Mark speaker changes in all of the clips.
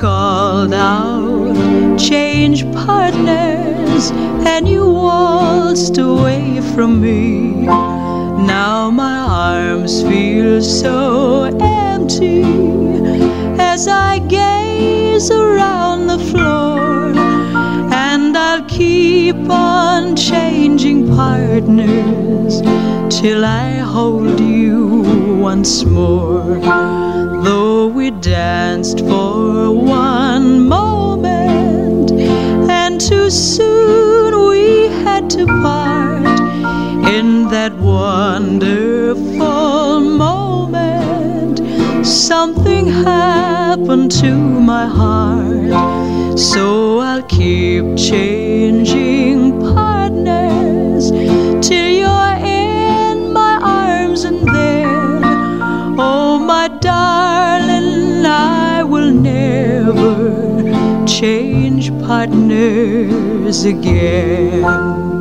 Speaker 1: called out, change partners, and you waltzed away from me. Now my arms feel so empty as I gaze around the floor, and I'll keep on changing partners till I hold you once more. Though we danced for for one moment, and too soon we had to part in that wonderful moment. Something happened to my heart, so I'll keep chasing. partners again.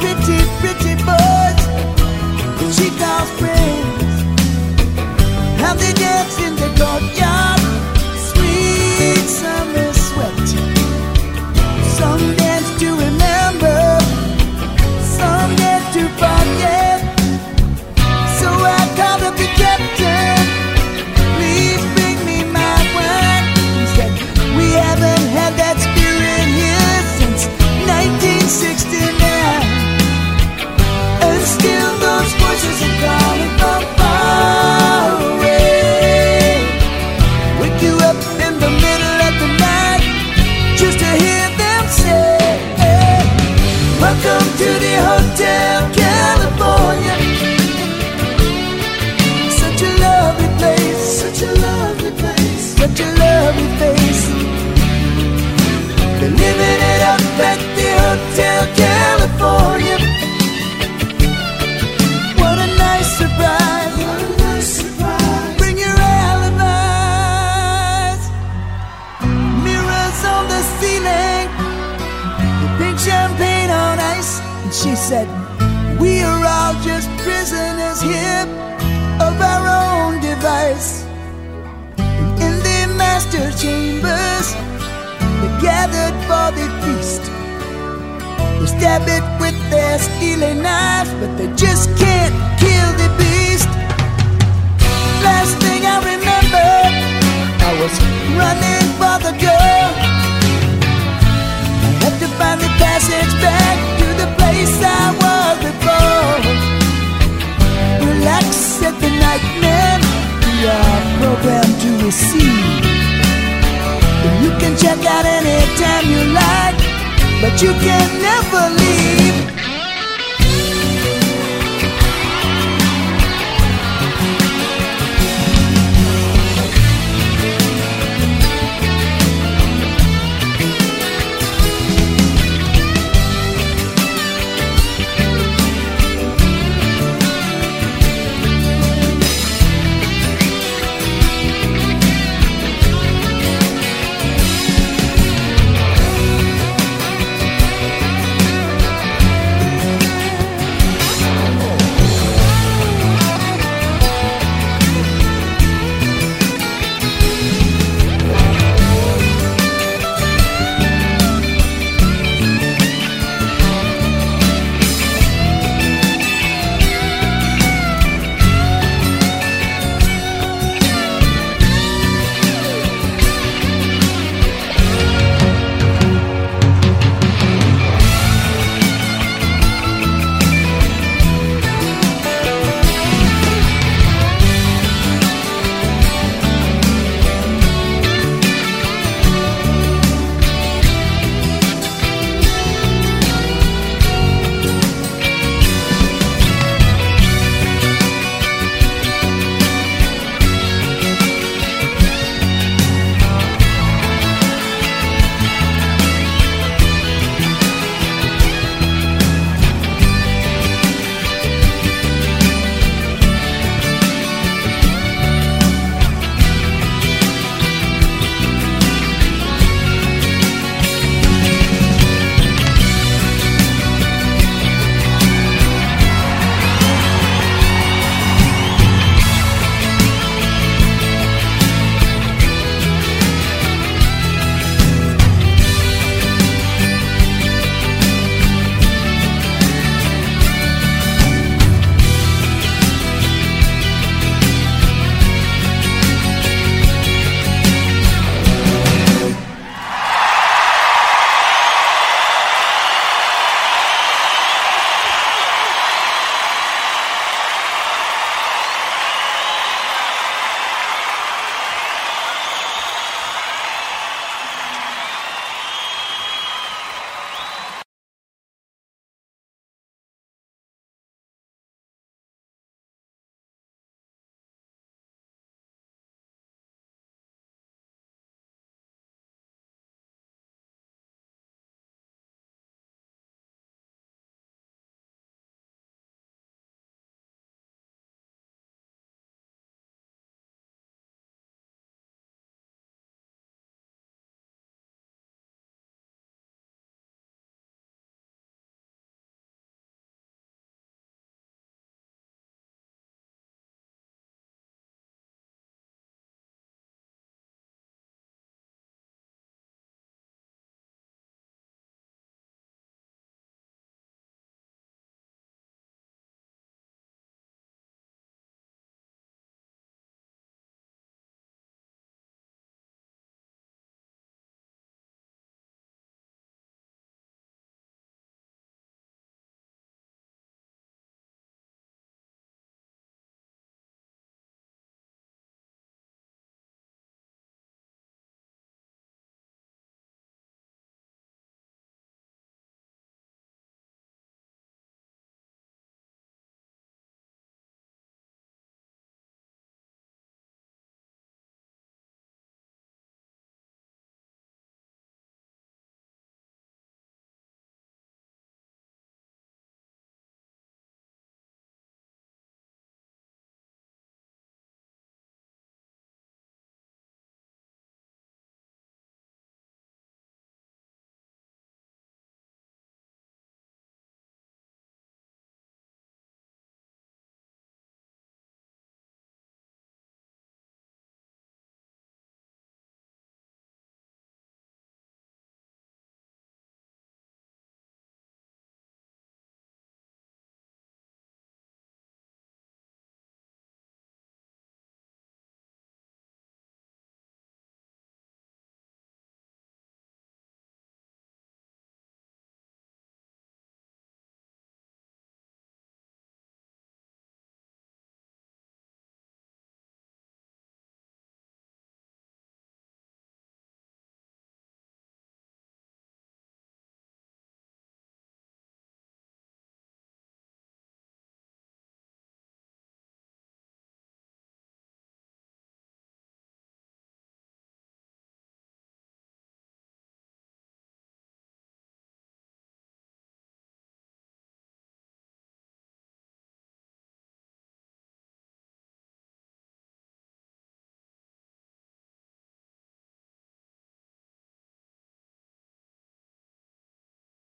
Speaker 2: pretty stab it with their steely knives, but they just can't kill the beast. Last thing I remember, I was running for the door. I had to find the passage back to the place I was before. Relax, said the nightmare. We are programmed to receive. You can check out anytime you like but you can never leave.